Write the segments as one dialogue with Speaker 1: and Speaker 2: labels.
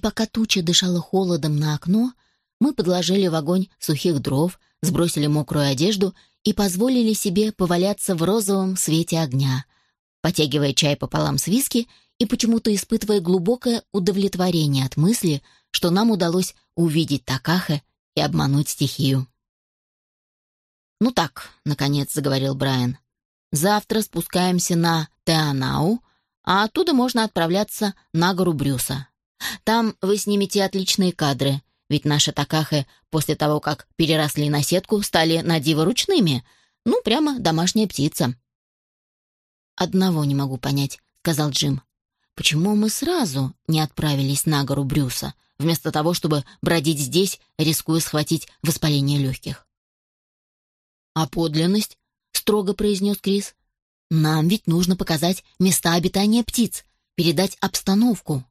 Speaker 1: пока туча дышала холодом на окно, мы подложили в огонь сухих дров, сбросили мокрую одежду и позволили себе поваляться в розовом свете огня, потягивая чай пополам с виски и почему-то испытывая глубокое удовлетворение от мысли, что нам удалось увидеть Такаха и обмануть стихию. «Ну так», — наконец заговорил Брайан, — «завтра спускаемся на Теанау, а оттуда можно отправляться на гору Брюса. Там вы снимете отличные кадры, ведь наши такахи после того, как переросли на сетку, стали на диво ручными. Ну, прямо домашняя птица. «Одного не могу понять», — сказал Джим. «Почему мы сразу не отправились на гору Брюса, вместо того, чтобы бродить здесь, рискуя схватить воспаление легких?» «А подлинность?» — строго произнес Крис. «Нам ведь нужно показать места обитания птиц, передать обстановку».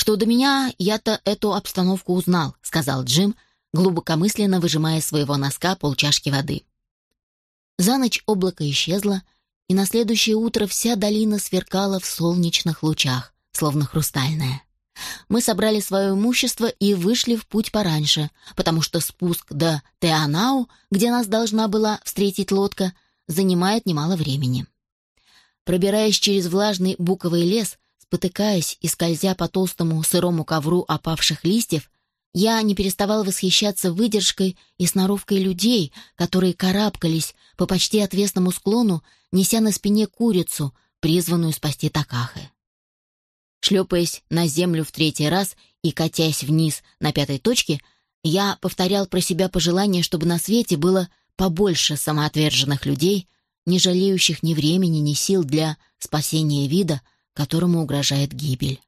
Speaker 1: «Что до меня, я-то эту обстановку узнал», — сказал Джим, глубокомысленно выжимая своего носка полчашки воды. За ночь облако исчезло, и на следующее утро вся долина сверкала в солнечных лучах, словно хрустальная. Мы собрали свое имущество и вышли в путь пораньше, потому что спуск до Теанау, где нас должна была встретить лодка, занимает немало времени. Пробираясь через влажный буковый лес, Спотыкаясь и скользя по толстому сырому ковру опавших листьев, я не переставал восхищаться выдержкой и сноровкой людей, которые карабкались по почти отвесному склону, неся на спине курицу, призванную спасти Такахы. Шлепаясь на землю в третий раз и катясь вниз на пятой точке, я повторял про себя пожелание, чтобы на свете было побольше самоотверженных людей, не жалеющих ни времени, ни сил для спасения вида, которому угрожает гибель.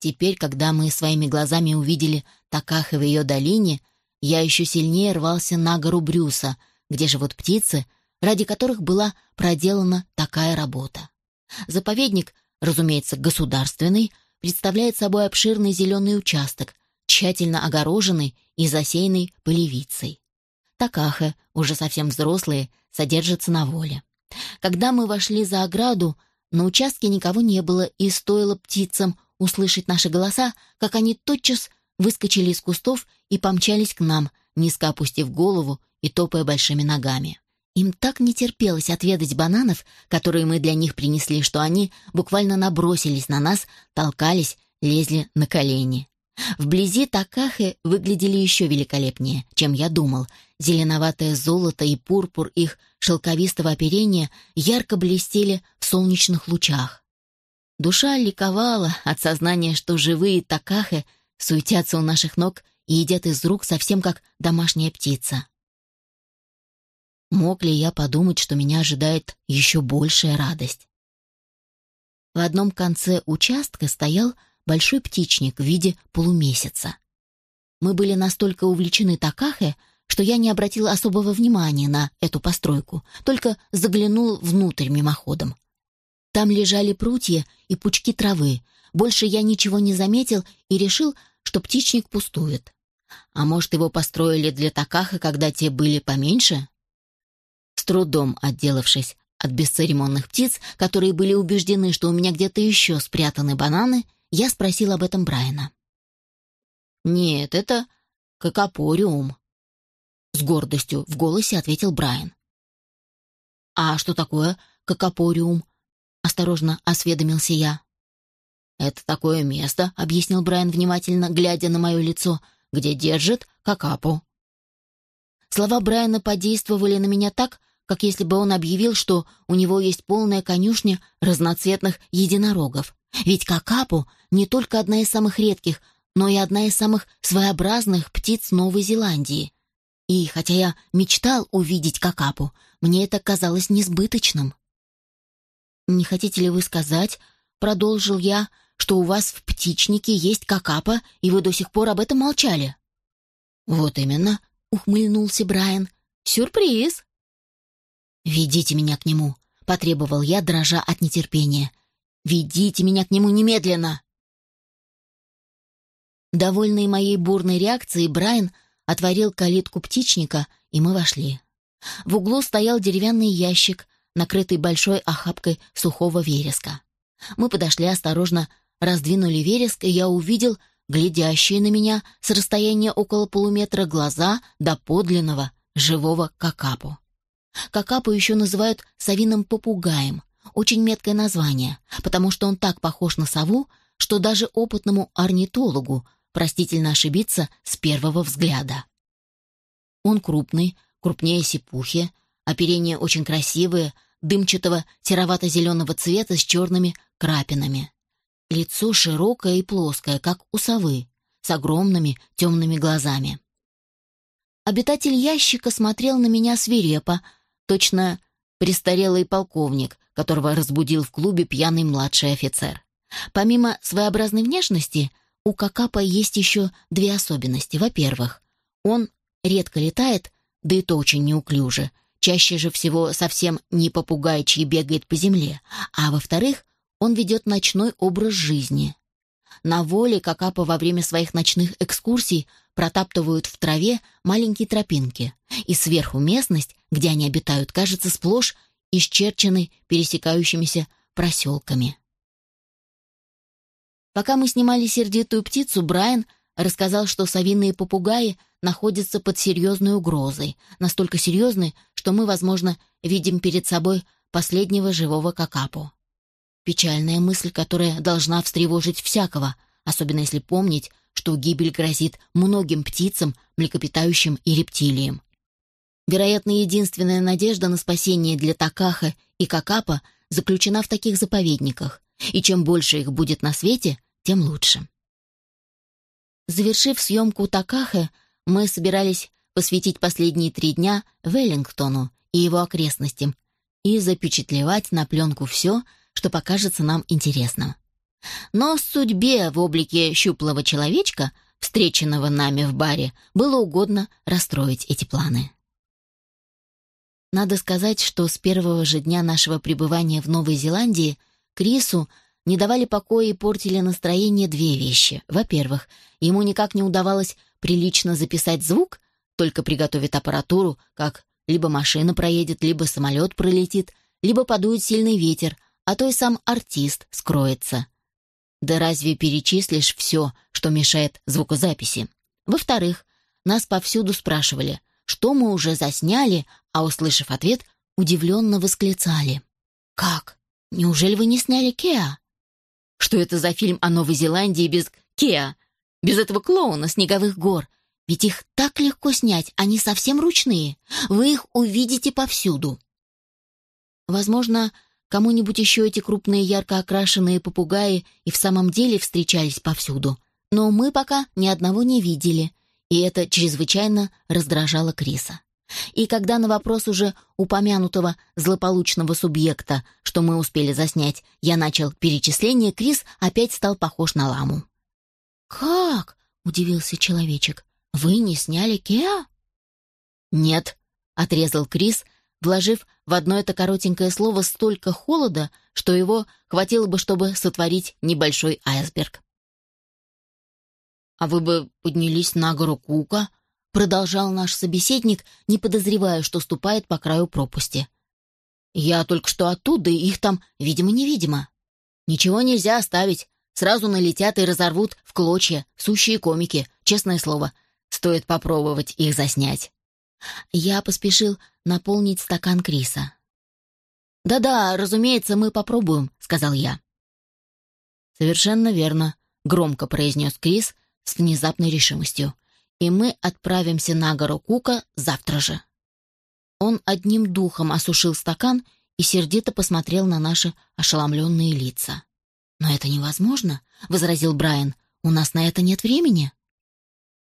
Speaker 1: Теперь, когда мы своими глазами увидели Такахы в ее долине, я еще сильнее рвался на гору Брюса, где живут птицы, ради которых была проделана такая работа. Заповедник, разумеется, государственный, представляет собой обширный зеленый участок, тщательно огороженный и засеянный полевицей. Такахе, уже совсем взрослые, содержатся на воле. Когда мы вошли за ограду, на участке никого не было, и стоило птицам услышать наши голоса, как они тотчас выскочили из кустов и помчались к нам, низко опустив голову и топая большими ногами. Им так не терпелось отведать бананов, которые мы для них принесли, что они буквально набросились на нас, толкались, лезли на колени. Вблизи такахи выглядели еще великолепнее, чем я думал. Зеленоватое золото и пурпур их шелковистого оперения ярко блестели в солнечных лучах. Душа ликовала от сознания, что живые такахи суетятся у наших ног и едят из рук совсем как домашняя птица. Мог ли я подумать, что меня ожидает еще большая радость? В одном конце участка стоял большой птичник в виде полумесяца. Мы были настолько увлечены Такахе, что я не обратил особого внимания на эту постройку, только заглянул внутрь мимоходом. Там лежали прутья и пучки травы. Больше я ничего не заметил и решил, что птичник пустует. А может, его построили для Такаха, когда те были поменьше? С трудом отделавшись от бесцеремонных птиц, которые были убеждены, что у меня где-то еще спрятаны бананы, я спросил об этом Брайана. «Нет, это кокопориум», — с гордостью в голосе ответил Брайан. «А что такое кокопориум?» — осторожно осведомился я. «Это такое место», — объяснил Брайан внимательно, глядя на мое лицо, «где держит какапу». Слова Брайана подействовали на меня так, как если бы он объявил, что у него есть полная конюшня разноцветных единорогов. Ведь какапу не только одна из самых редких, но и одна из самых своеобразных птиц Новой Зеландии. И хотя я мечтал увидеть какапу, мне это казалось несбыточным. «Не хотите ли вы сказать, — продолжил я, — что у вас в птичнике есть какапа, и вы до сих пор об этом молчали?» «Вот именно», — ухмыльнулся Брайан. «Сюрприз!» «Ведите меня к нему», — потребовал я, дрожа от нетерпения. Ведите меня к нему немедленно!» Довольный моей бурной реакцией, Брайан отворил калитку птичника, и мы вошли. В углу стоял деревянный ящик, накрытый большой охапкой сухого вереска. Мы подошли осторожно, раздвинули вереск, и я увидел глядящие на меня с расстояния около полуметра глаза до подлинного живого какапу. Какапу еще называют совиным попугаем, очень меткое название, потому что он так похож на сову, что даже опытному орнитологу простительно ошибиться с первого взгляда. Он крупный, крупнее сипухи, оперение очень красивое, дымчатого серовато-зеленого цвета с черными крапинами. Лицо широкое и плоское, как у совы, с огромными темными глазами. Обитатель ящика смотрел на меня свирепо, точно престарелый полковник, которого разбудил в клубе пьяный младший офицер. Помимо своеобразной внешности, у Какапа есть еще две особенности. Во-первых, он редко летает, да и то очень неуклюже, чаще же всего совсем не попугай, чьи бегает по земле, а во-вторых, он ведет ночной образ жизни. На воле Какапа во время своих ночных экскурсий протаптывают в траве маленькие тропинки, и сверху местность, где они обитают, кажется сплошь исчерченной пересекающимися проселками. Пока мы снимали сердитую птицу, Брайан рассказал, что совиные попугаи находятся под серьезной угрозой, настолько серьезной, что мы, возможно, видим перед собой последнего живого какапу. Печальная мысль, которая должна встревожить всякого, особенно если помнить, что гибель грозит многим птицам, млекопитающим и рептилиям. Вероятно, единственная надежда на спасение для Такаха и Какапа заключена в таких заповедниках, и чем больше их будет на свете, тем лучше. Завершив съемку Такаха, мы собирались посвятить последние три дня Веллингтону и его окрестностям и запечатлевать на пленку все, что покажется нам интересным. Но судьбе в облике щуплого человечка, встреченного нами в баре, было угодно расстроить эти планы. Надо сказать, что с первого же дня нашего пребывания в Новой Зеландии Крису не давали покоя и портили настроение две вещи. Во-первых, ему никак не удавалось прилично записать звук, только приготовит аппаратуру, как либо машина проедет, либо самолет пролетит, либо подует сильный ветер, а то и сам артист скроется. Да разве перечислишь все, что мешает звукозаписи? Во-вторых, нас повсюду спрашивали, что мы уже засняли, а, услышав ответ, удивленно восклицали. «Как? Неужели вы не сняли Кеа?» «Что это за фильм о Новой Зеландии без Кеа? Без этого клоуна снеговых гор? Ведь их так легко снять, они совсем ручные. Вы их увидите повсюду». Возможно, Кому-нибудь еще эти крупные ярко окрашенные попугаи и в самом деле встречались повсюду. Но мы пока ни одного не видели, и это чрезвычайно раздражало Криса. И когда на вопрос уже упомянутого злополучного субъекта, что мы успели заснять, я начал перечисление, Крис опять стал похож на ламу. «Как?» — удивился человечек. «Вы не сняли Кеа?» «Нет», — отрезал Крис, вложив в одно это коротенькое слово столько холода, что его хватило бы, чтобы сотворить небольшой айсберг. «А вы бы поднялись на гору Кука?» — продолжал наш собеседник, не подозревая, что ступает по краю пропасти. «Я только что оттуда, и их там, видимо-невидимо. Ничего нельзя оставить, сразу налетят и разорвут в клочья, сущие комики, честное слово. Стоит попробовать их заснять». Я поспешил наполнить стакан Криса. «Да-да, разумеется, мы попробуем», — сказал я. «Совершенно верно», — громко произнес Крис с внезапной решимостью. «И мы отправимся на гору Кука завтра же». Он одним духом осушил стакан и сердито посмотрел на наши ошеломленные лица. «Но это невозможно», — возразил Брайан. «У нас на это нет времени».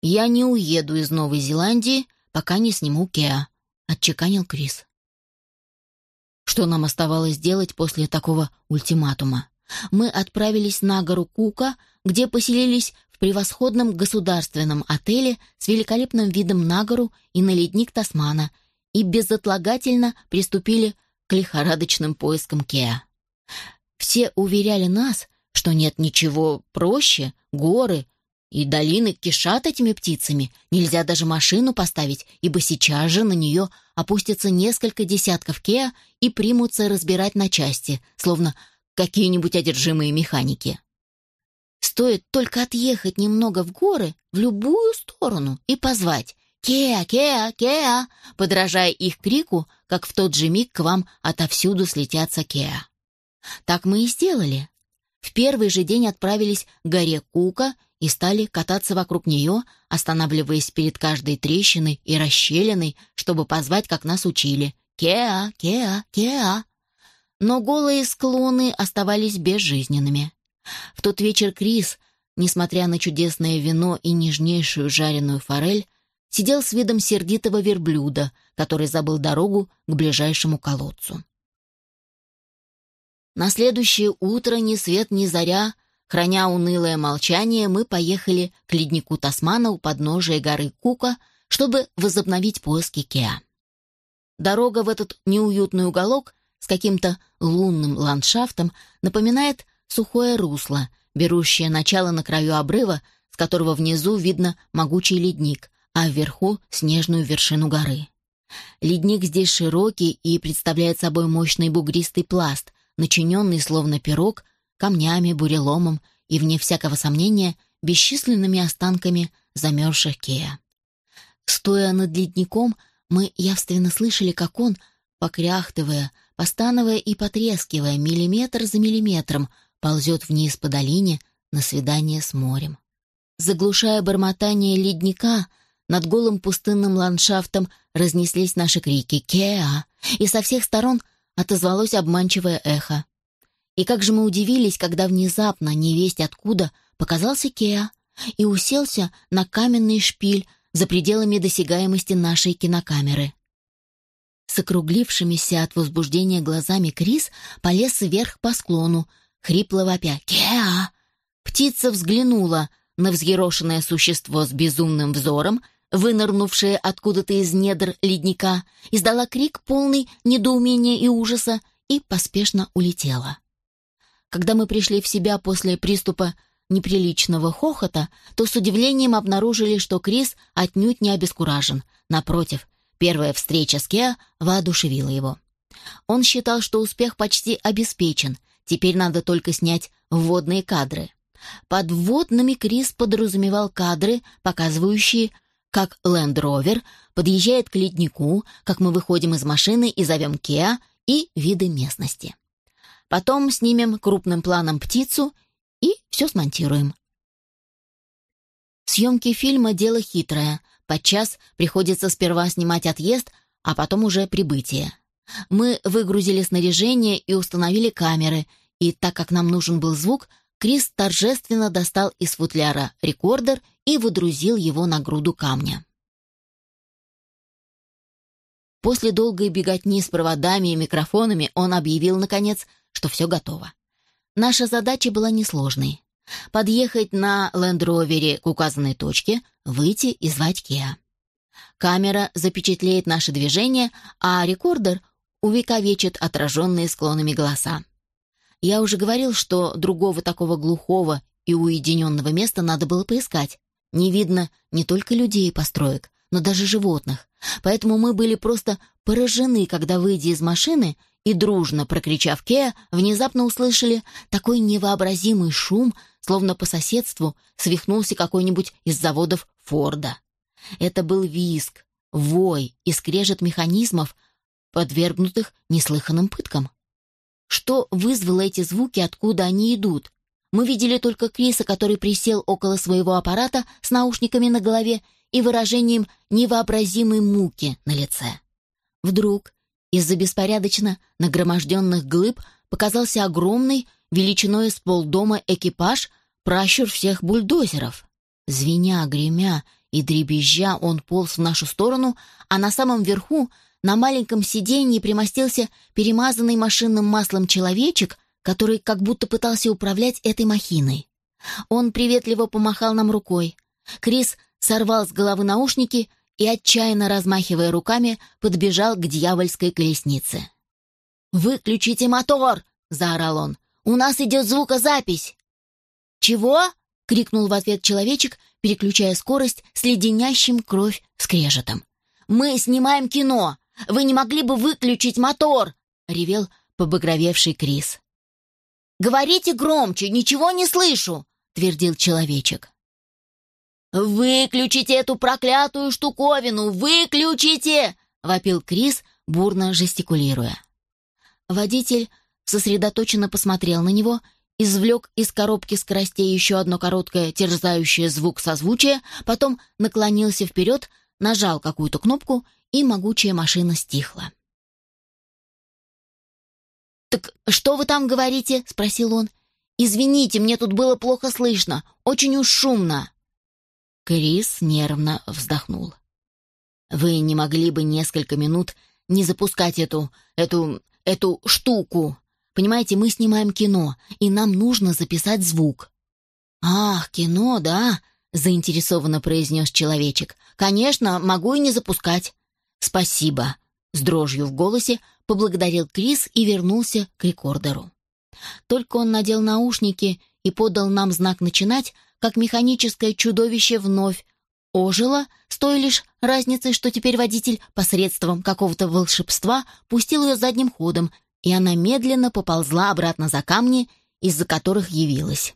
Speaker 1: «Я не уеду из Новой Зеландии пока не сниму Кеа», — отчеканил Крис. Что нам оставалось делать после такого ультиматума? Мы отправились на гору Кука, где поселились в превосходном государственном отеле с великолепным видом на гору и на ледник Тасмана и безотлагательно приступили к лихорадочным поискам Кеа. Все уверяли нас, что нет ничего проще, горы и долины кишат этими птицами, нельзя даже машину поставить, ибо сейчас же на нее опустятся несколько десятков кеа и примутся разбирать на части, словно какие-нибудь одержимые механики. Стоит только отъехать немного в горы, в любую сторону, и позвать «Кеа, Кеа, Кеа!», подражая их крику, как в тот же миг к вам отовсюду слетятся Кеа. Так мы и сделали. В первый же день отправились к горе Кука и стали кататься вокруг нее, останавливаясь перед каждой трещиной и расщелиной, чтобы позвать, как нас учили. «Кеа, Кеа, Кеа!» Но голые склоны оставались безжизненными. В тот вечер Крис, несмотря на чудесное вино и нежнейшую жареную форель, сидел с видом сердитого верблюда, который забыл дорогу к ближайшему колодцу. На следующее утро ни свет ни заря, храня унылое молчание, мы поехали к леднику Тасмана у подножия горы Кука, чтобы возобновить поиски Кеа. Дорога в этот неуютный уголок с каким-то лунным ландшафтом напоминает сухое русло, берущее начало на краю обрыва, с которого внизу видно могучий ледник, а вверху — снежную вершину горы. Ледник здесь широкий и представляет собой мощный бугристый пласт, начиненный словно пирог, камнями, буреломом и, вне всякого сомнения, бесчисленными останками замерзших Кея. Стоя над ледником, мы явственно слышали, как он, покряхтывая, постановая и потрескивая миллиметр за миллиметром, ползет вниз по долине на свидание с морем. Заглушая бормотание ледника, над голым пустынным ландшафтом разнеслись наши крики «Кеа!» и со всех сторон отозвалось обманчивое эхо. И как же мы удивились, когда внезапно, невесть откуда, показался Кеа и уселся на каменный шпиль за пределами досягаемости нашей кинокамеры. С округлившимися от возбуждения глазами Крис полез вверх по склону, хрипло вопя «Кеа!». Птица взглянула на взъерошенное существо с безумным взором, вынырнувшее откуда-то из недр ледника, издала крик, полный недоумения и ужаса, и поспешно улетела. Когда мы пришли в себя после приступа неприличного хохота, то с удивлением обнаружили, что Крис отнюдь не обескуражен. Напротив, первая встреча с Кеа воодушевила его. Он считал, что успех почти обеспечен, теперь надо только снять вводные кадры. Под вводными Крис подразумевал кадры, показывающие, как Rover подъезжает к леднику, как мы выходим из машины и зовем Кеа и виды местности. Потом снимем крупным планом птицу и все смонтируем. Съемки фильма — дело хитрое. Подчас приходится сперва снимать отъезд, а потом уже прибытие. Мы выгрузили снаряжение и установили камеры, и так как нам нужен был звук, Крис торжественно достал из футляра рекордер и выдрузил его на груду камня. После долгой беготни с проводами и микрофонами он объявил, наконец, что все готово. Наша задача была несложной. Подъехать на лендровере к указанной точке, выйти и звать Кеа. Камера запечатлеет наше движение, а рекордер увековечит отраженные склонами голоса. Я уже говорил, что другого такого глухого и уединенного места надо было поискать. Не видно не только людей и построек, но даже животных. Поэтому мы были просто поражены, когда, выйдя из машины, и, дружно прокричав «Кеа», внезапно услышали такой невообразимый шум, словно по соседству свихнулся какой-нибудь из заводов Форда. Это был виск, вой и скрежет механизмов, подвергнутых неслыханным пыткам. Что вызвало эти звуки, откуда они идут? Мы видели только Криса, который присел около своего аппарата с наушниками на голове и выражением невообразимой муки на лице. Вдруг из-за беспорядочно нагроможденных глыб показался огромный, величиной с полдома экипаж, пращур всех бульдозеров. Звеня, гремя и дребезжа он полз в нашу сторону, а на самом верху, на маленьком сиденье, примостился перемазанный машинным маслом человечек, который как будто пытался управлять этой махиной. Он приветливо помахал нам рукой. Крис сорвал с головы наушники и, отчаянно размахивая руками, подбежал к дьявольской колеснице. «Выключите мотор!» — заорал он. «У нас идет звукозапись!» «Чего?» — крикнул в ответ человечек, переключая скорость с леденящим кровь скрежетом. «Мы снимаем кино! Вы не могли бы выключить мотор?» — ревел побагровевший Крис. «Говорите громче, ничего не слышу!» — подтвердил человечек. «Выключите эту проклятую штуковину! Выключите!» — вопил Крис, бурно жестикулируя. Водитель сосредоточенно посмотрел на него, извлек из коробки скоростей еще одно короткое терзающее звук созвучия, потом наклонился вперед, нажал какую-то кнопку, и могучая машина стихла. «Так что вы там говорите?» — спросил он. «Извините, мне тут было плохо слышно, очень уж шумно». Крис нервно вздохнул. «Вы не могли бы несколько минут не запускать эту... эту... эту штуку? Понимаете, мы снимаем кино, и нам нужно записать звук». «Ах, кино, да?» — заинтересованно произнес человечек. «Конечно, могу и не запускать». «Спасибо», — с дрожью в голосе поблагодарил Крис и вернулся к рекордеру. Только он надел наушники и подал нам знак «начинать», как механическое чудовище вновь ожило, с той лишь разницей, что теперь водитель посредством какого-то волшебства пустил ее задним ходом, и она медленно поползла обратно за камни, из-за которых явилась.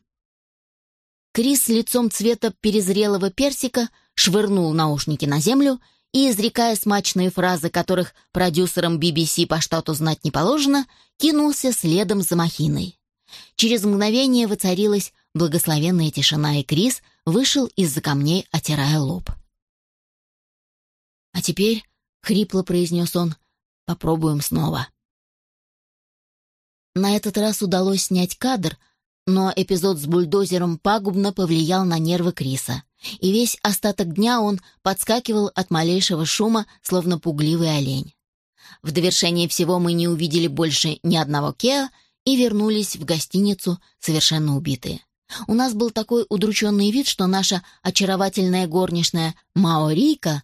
Speaker 1: Крис лицом цвета перезрелого персика швырнул наушники на землю и, изрекая смачные фразы, которых продюсерам BBC по штату знать не положено, кинулся следом за махиной. Через мгновение воцарилась благословенная тишина, и Крис вышел из-за камней, отирая лоб. «А теперь», — хрипло произнес он, — «попробуем снова». На этот раз удалось снять кадр, но эпизод с бульдозером пагубно повлиял на нервы Криса, и весь остаток дня он подскакивал от малейшего шума, словно пугливый олень. В довершение всего мы не увидели больше ни одного Кеа и вернулись в гостиницу совершенно убитые. У нас был такой удрученный вид, что наша очаровательная горничная Маорика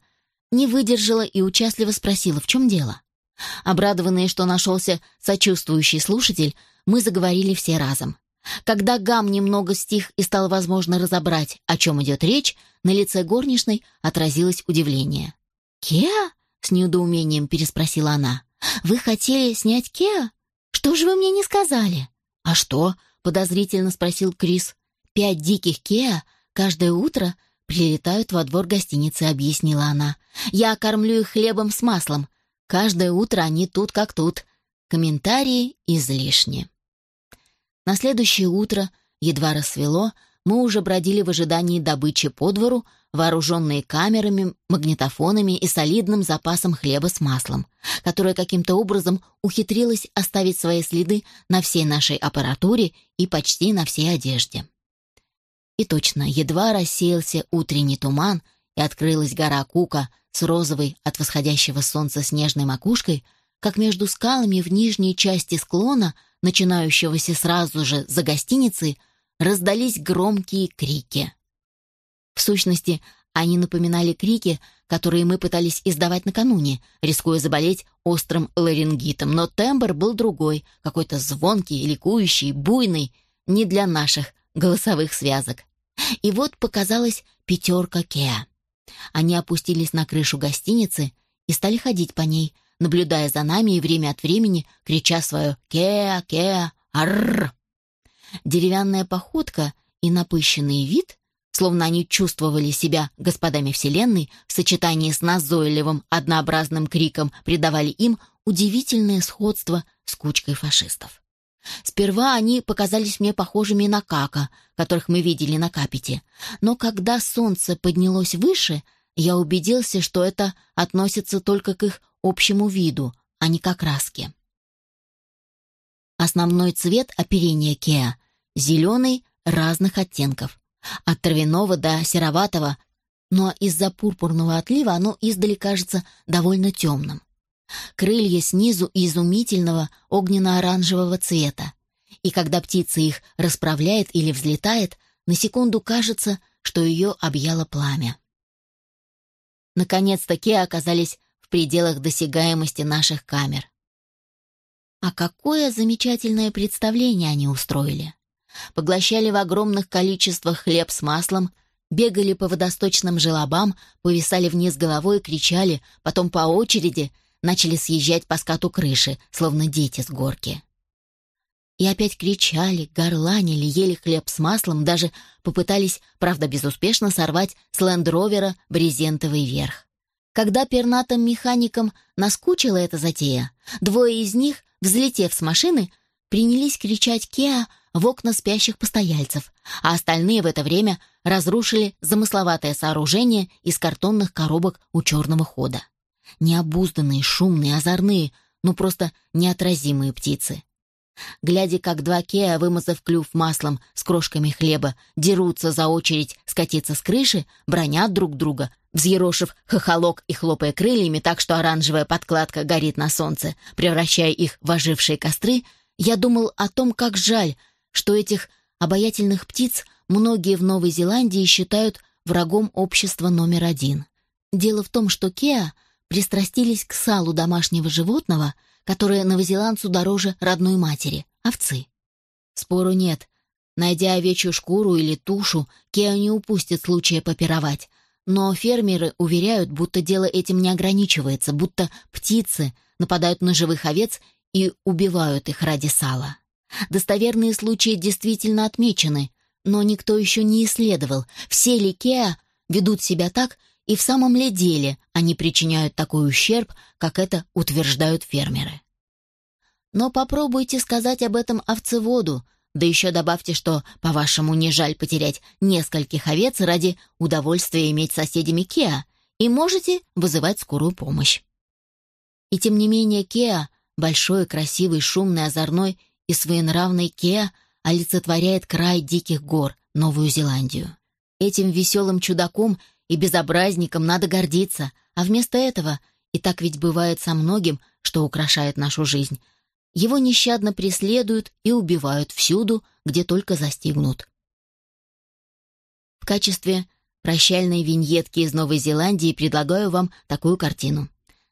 Speaker 1: не выдержала и участливо спросила, в чем дело. Обрадованные, что нашелся сочувствующий слушатель, мы заговорили все разом. Когда гам немного стих и стало возможно разобрать, о чем идет речь, на лице горничной отразилось удивление. «Кеа?» — с недоумением переспросила она. «Вы хотели снять Кеа? Что же вы мне не сказали?» «А что?» — подозрительно спросил Крис. «Пять диких Кеа каждое утро прилетают во двор гостиницы», — объяснила она. «Я кормлю их хлебом с маслом. Каждое утро они тут как тут. Комментарии излишни». На следующее утро, едва рассвело, мы уже бродили в ожидании добычи по двору, вооруженные камерами, магнитофонами и солидным запасом хлеба с маслом, которое каким-то образом ухитрилось оставить свои следы на всей нашей аппаратуре и почти на всей одежде. И точно, едва рассеялся утренний туман и открылась гора Кука с розовой от восходящего солнца снежной макушкой, как между скалами в нижней части склона – начинающегося сразу же за гостиницей, раздались громкие крики. В сущности, они напоминали крики, которые мы пытались издавать накануне, рискуя заболеть острым ларингитом, но тембр был другой, какой-то звонкий, ликующий, буйный, не для наших голосовых связок. И вот показалась пятерка Кеа. Они опустились на крышу гостиницы и стали ходить по ней — наблюдая за нами и время от времени крича свое «Кеа, Кеа, Арр!». Деревянная походка и напыщенный вид, словно они чувствовали себя господами Вселенной, в сочетании с назойливым однообразным криком придавали им удивительное сходство с кучкой фашистов. Сперва они показались мне похожими на кака, которых мы видели на капите, но когда солнце поднялось выше, я убедился, что это относится только к их общему виду, а не к окраске. Основной цвет оперения Кеа — зеленый разных оттенков, от травяного до сероватого, но из-за пурпурного отлива оно издали кажется довольно темным. Крылья снизу изумительного огненно-оранжевого цвета, и когда птица их расправляет или взлетает, на секунду кажется, что ее объяло пламя. Наконец-то оказались в пределах досягаемости наших камер. А какое замечательное представление они устроили. Поглощали в огромных количествах хлеб с маслом, бегали по водосточным желобам, повисали вниз головой, кричали, потом по очереди начали съезжать по скату крыши, словно дети с горки. И опять кричали, горланили, ели хлеб с маслом, даже попытались, правда безуспешно, сорвать с лендровера брезентовый верх. Когда пернатым механикам наскучила эта затея, двое из них, взлетев с машины, принялись кричать «Кеа!» в окна спящих постояльцев, а остальные в это время разрушили замысловатое сооружение из картонных коробок у черного хода. Необузданные, шумные, озорные, ну просто неотразимые птицы. Глядя, как два Кеа, вымазав клюв маслом с крошками хлеба, дерутся за очередь скатиться с крыши, бронят друг друга, взъерошив хохолок и хлопая крыльями так, что оранжевая подкладка горит на солнце, превращая их в ожившие костры, я думал о том, как жаль, что этих обаятельных птиц многие в Новой Зеландии считают врагом общества номер один. Дело в том, что Кеа пристрастились к салу домашнего животного — которая новозеландцу дороже родной матери — овцы. Спору нет. Найдя овечью шкуру или тушу, Кеа не упустит случая попировать. Но фермеры уверяют, будто дело этим не ограничивается, будто птицы нападают на живых овец и убивают их ради сала. Достоверные случаи действительно отмечены, но никто еще не исследовал, все ли Кеа ведут себя так, и в самом ли деле они причиняют такой ущерб, как это утверждают фермеры. Но попробуйте сказать об этом овцеводу, да еще добавьте, что, по-вашему, не жаль потерять нескольких овец ради удовольствия иметь соседями Кеа, и можете вызывать скорую помощь. И тем не менее Кеа, большой, красивый, шумный, озорной и своенравный Кеа, олицетворяет край диких гор, Новую Зеландию. Этим веселым чудаком – и безобразником надо гордиться, а вместо этого, и так ведь бывает со многим, что украшает нашу жизнь, его нещадно преследуют и убивают всюду, где только застигнут. В качестве прощальной виньетки из Новой Зеландии предлагаю вам такую картину.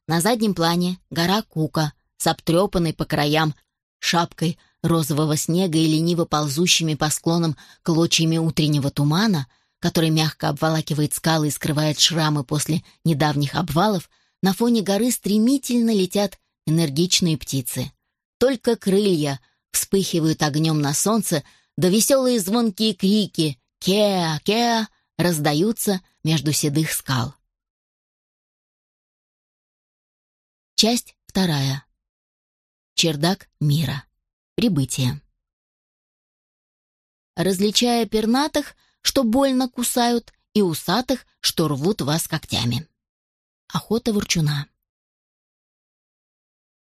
Speaker 1: На заднем плане гора Кука с обтрепанной по краям шапкой розового снега и лениво ползущими по склонам клочьями утреннего тумана — который мягко обволакивает скалы и скрывает шрамы после недавних обвалов, на фоне горы стремительно летят энергичные птицы. Только крылья вспыхивают огнем на солнце, да веселые звонкие крики «Кеа! Кеа!» раздаются между седых скал. Часть вторая. Чердак мира. Прибытие. Различая пернатых, что больно кусают, и усатых, что рвут вас когтями. Охота ворчуна.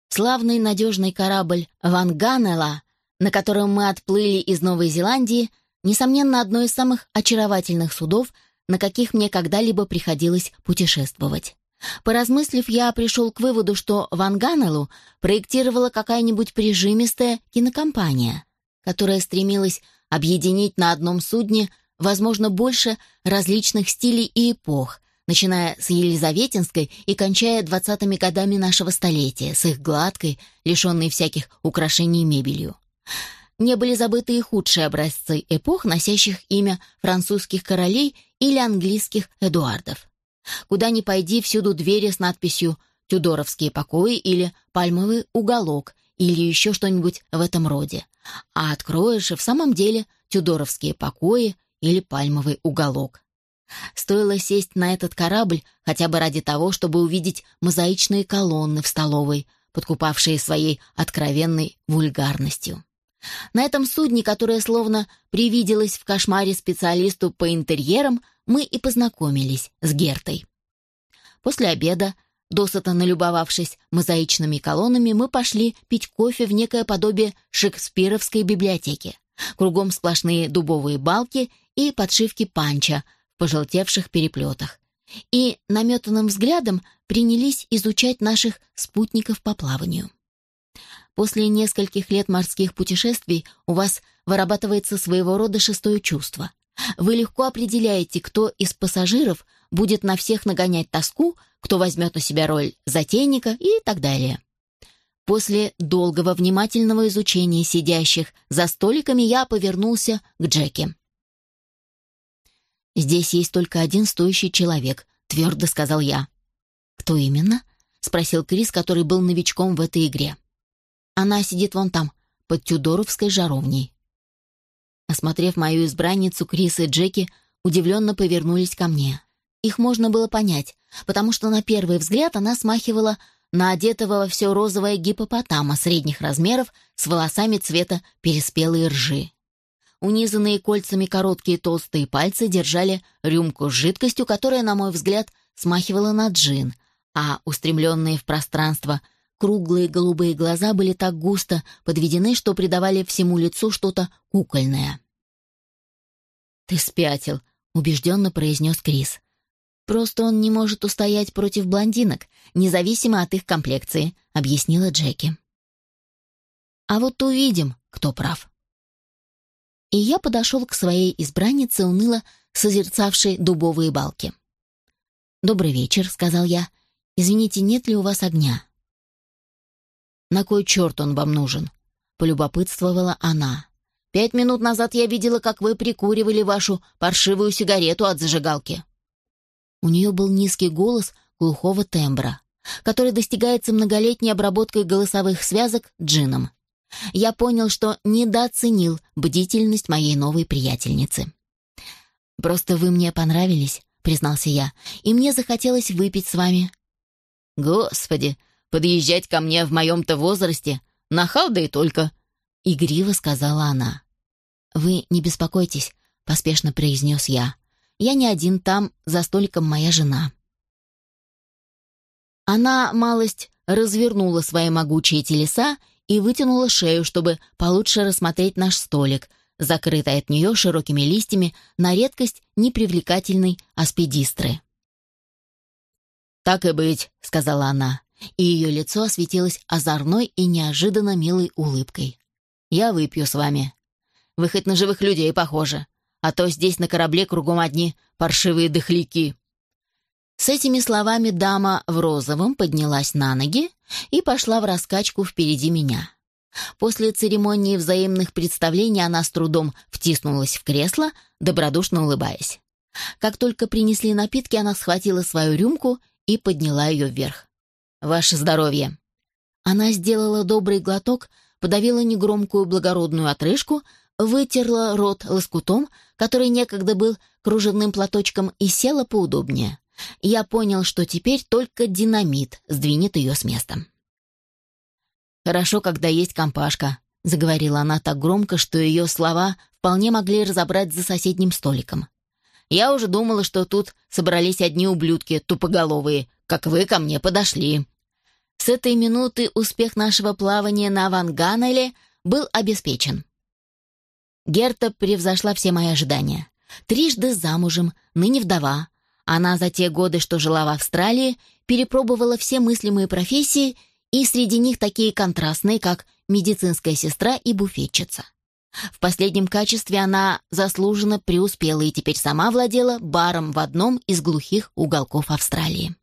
Speaker 1: Славный надежный корабль «Ванганела», на котором мы отплыли из Новой Зеландии, несомненно, одно из самых очаровательных судов, на каких мне когда-либо приходилось путешествовать. Поразмыслив, я пришел к выводу, что Ванганелу проектировала какая-нибудь прижимистая кинокомпания, которая стремилась объединить на одном судне возможно, больше различных стилей и эпох, начиная с Елизаветинской и кончая двадцатыми годами нашего столетия, с их гладкой, лишенной всяких украшений мебелью. Не были забыты и худшие образцы эпох, носящих имя французских королей или английских Эдуардов. Куда ни пойди, всюду двери с надписью «Тюдоровские покои» или «Пальмовый уголок» или еще что-нибудь в этом роде. А откроешь и в самом деле «Тюдоровские покои» или пальмовый уголок. Стоило сесть на этот корабль хотя бы ради того, чтобы увидеть мозаичные колонны в столовой, подкупавшие своей откровенной вульгарностью. На этом судне, которое словно привиделось в кошмаре специалисту по интерьерам, мы и познакомились с Гертой. После обеда, досыта налюбовавшись мозаичными колоннами, мы пошли пить кофе в некое подобие шекспировской библиотеки. Кругом сплошные дубовые балки и подшивки панча в пожелтевших переплетах. И наметанным взглядом принялись изучать наших спутников по плаванию. После нескольких лет морских путешествий у вас вырабатывается своего рода шестое чувство. Вы легко определяете, кто из пассажиров будет на всех нагонять тоску, кто возьмет на себя роль затейника и так далее. После долгого внимательного изучения сидящих за столиками я повернулся к Джеки. «Здесь есть только один стоящий человек», — твердо сказал я. «Кто именно?» — спросил Крис, который был новичком в этой игре. «Она сидит вон там», — под тюдоровской жаровней. Осмотрев мою избранницу, Крис и Джеки удивленно повернулись ко мне. Их можно было понять, потому что на первый взгляд она смахивала на одетого во все розовое гипопотама средних размеров с волосами цвета переспелой ржи. Унизанные кольцами короткие толстые пальцы держали рюмку с жидкостью, которая, на мой взгляд, смахивала на джин, а устремленные в пространство круглые голубые глаза были так густо подведены, что придавали всему лицу что-то кукольное. «Ты спятил», — убежденно произнес Крис. «Просто он не может устоять против блондинок, независимо от их комплекции», — объяснила Джеки. «А вот увидим, кто прав». И я подошел к своей избраннице, уныло созерцавшей дубовые балки. «Добрый вечер», — сказал я. «Извините, нет ли у вас огня?» «На кой черт он вам нужен?» — полюбопытствовала она. «Пять минут назад я видела, как вы прикуривали вашу паршивую сигарету от зажигалки». У нее был низкий голос глухого тембра, который достигается многолетней обработкой голосовых связок джином. Я понял, что недооценил бдительность моей новой приятельницы. «Просто вы мне понравились», — признался я, «и мне захотелось выпить с вами». «Господи, подъезжать ко мне в моем-то возрасте, нахал да и только», — игриво сказала она. «Вы не беспокойтесь», — поспешно произнес я. «Я не один там, за столиком моя жена». Она малость развернула свои могучие телеса и вытянула шею, чтобы получше рассмотреть наш столик, закрытый от нее широкими листьями на редкость непривлекательной аспидистры. «Так и быть», — сказала она, и ее лицо осветилось озорной и неожиданно милой улыбкой. «Я выпью с вами. Вы хоть на живых людей похожи, а то здесь на корабле кругом одни паршивые дыхляки». С этими словами дама в розовом поднялась на ноги и пошла в раскачку впереди меня. После церемонии взаимных представлений она с трудом втиснулась в кресло, добродушно улыбаясь. Как только принесли напитки, она схватила свою рюмку и подняла ее вверх. «Ваше здоровье!» Она сделала добрый глоток, подавила негромкую благородную отрыжку, вытерла рот лоскутом, который некогда был кружевным платочком, и села поудобнее. Я понял, что теперь только динамит сдвинет ее с места. «Хорошо, когда есть компашка», — заговорила она так громко, что ее слова вполне могли разобрать за соседним столиком. «Я уже думала, что тут собрались одни ублюдки тупоголовые, как вы ко мне подошли». С этой минуты успех нашего плавания на Ванганеле был обеспечен. Герта превзошла все мои ожидания. Трижды замужем, ныне вдова, она за те годы, что жила в Австралии, перепробовала все мыслимые профессии, и среди них такие контрастные, как медицинская сестра и буфетчица. В последнем качестве она заслуженно преуспела и теперь сама владела баром в одном из глухих уголков Австралии.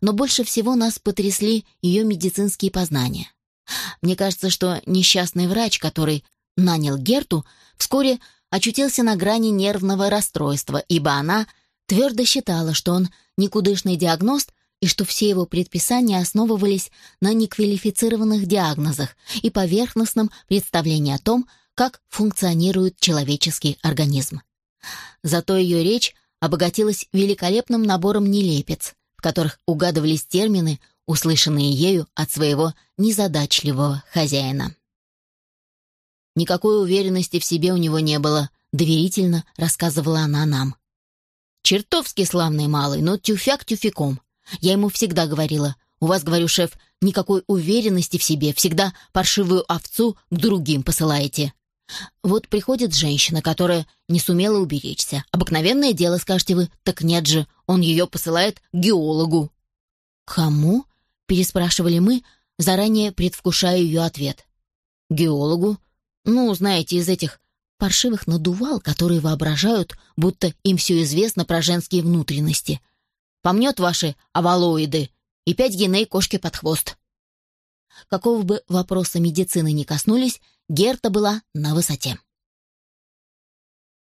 Speaker 1: Но больше всего нас потрясли ее медицинские познания. Мне кажется, что несчастный врач, который нанял Герту, вскоре очутился на грани нервного расстройства, ибо она – твердо считала, что он никудышный диагност и что все его предписания основывались на неквалифицированных диагнозах и поверхностном представлении о том, как функционирует человеческий организм. Зато ее речь обогатилась великолепным набором нелепец, в которых угадывались термины, услышанные ею от своего незадачливого хозяина. Никакой уверенности в себе у него не было, доверительно рассказывала она нам. Чертовски славный малый, но тюфяк тюфяком. Я ему всегда говорила, у вас, говорю, шеф, никакой уверенности в себе, всегда паршивую овцу к другим посылаете. Вот приходит женщина, которая не сумела уберечься. Обыкновенное дело, скажете вы, так нет же, он ее посылает к геологу. «Кому?» — переспрашивали мы, заранее предвкушая ее ответ. «Геологу? Ну, знаете, из этих паршивых надувал, которые воображают, будто им все известно про женские внутренности. Помнет ваши авалоиды и пять геней кошки под хвост. Какого бы вопроса медицины ни коснулись, Герта была на высоте.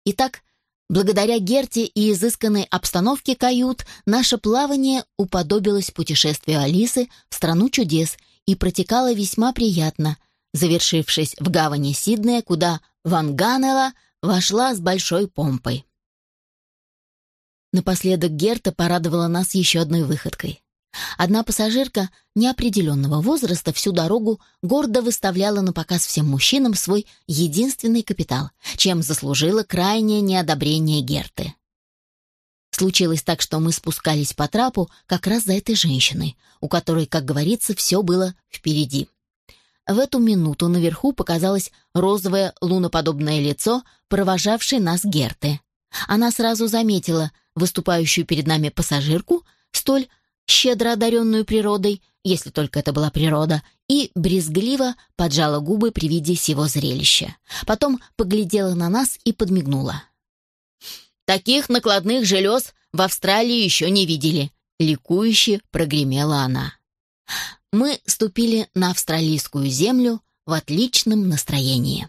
Speaker 1: Итак, благодаря Герте и изысканной обстановке кают, наше плавание уподобилось путешествию Алисы в страну чудес и протекало весьма приятно – завершившись в гавани Сиднея, куда Ван Ганнелла вошла с большой помпой. Напоследок Герта порадовала нас еще одной выходкой. Одна пассажирка неопределенного возраста всю дорогу гордо выставляла на показ всем мужчинам свой единственный капитал, чем заслужила крайнее неодобрение Герты. Случилось так, что мы спускались по трапу как раз за этой женщиной, у которой, как говорится, все было впереди. В эту минуту наверху показалось розовое луноподобное лицо, провожавшее нас Герты. Она сразу заметила выступающую перед нами пассажирку, столь щедро одаренную природой, если только это была природа, и брезгливо поджала губы при виде сего зрелища. Потом поглядела на нас и подмигнула. «Таких накладных желез в Австралии еще не видели», — ликующе прогремела она. Мы ступили на австралийскую землю в отличном настроении.